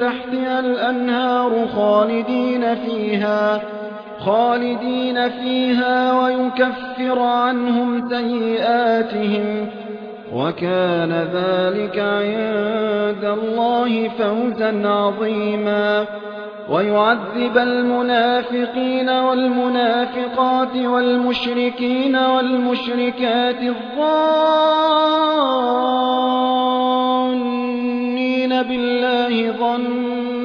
تحتها الأنهار خالدين فيها خالدين فيها ويكفر عنهم سيئاتهم. وكان ذلك عند الله فوزا عظيما. ويعذب المنافقين والمنافقات والمشركين والمشركات الظانين بالله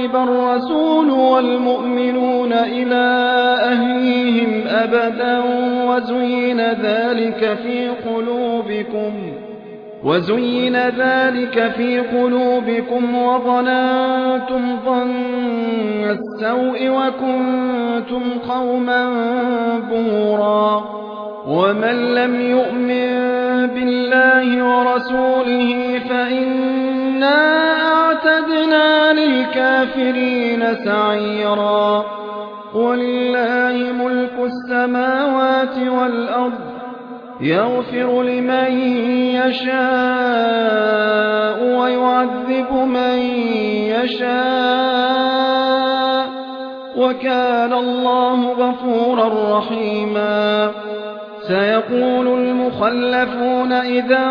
ينقلب الرسول والمؤمنون إلى أهليهم أبدا وزين ذلك في قلوبكم وزين ذلك في قلوبكم وظننتم ظن السوء وكنتم قوما بورا ومن لم يؤمن بالله ورسوله فإنا أعتدنا للكافرين سعيرا. ولله ملك السماوات والأرض يغفر لمن يشاء ويعذب من يشاء. وكان الله غفورا رحيما. سيقول المخلفون إذا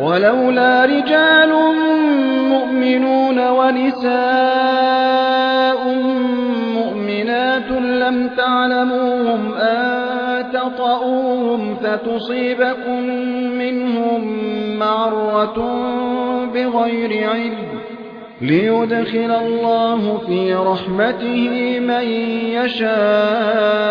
ولولا رجال مؤمنون ونساء مؤمنات لم تعلموهم أن تطؤوهم فتصيبكم منهم معرة بغير علم ليدخل الله في رحمته من يشاء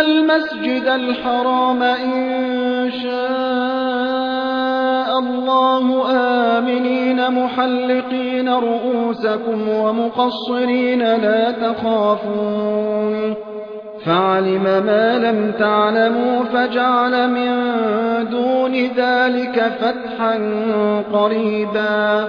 المسجد الحرام إن شاء الله آمنين محلقين رؤوسكم ومقصرين لا تخافون. فعلم ما لم تعلموا فجعل من دون ذلك فتحا قريبا.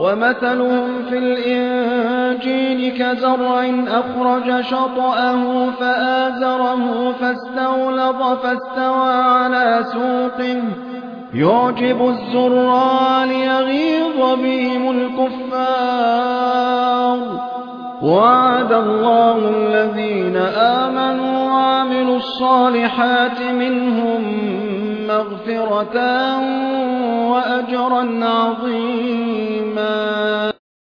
ومثلهم في الإنجيل كزرع أخرج شطأه فآزره فاستولض فاستوى على سوقه يعجب الزرع ليغيظ بهم الكفار. وعد الله الذين آمنوا وعملوا الصالحات منهم مغفرة وأجرا عظيما. السَّمَاءِ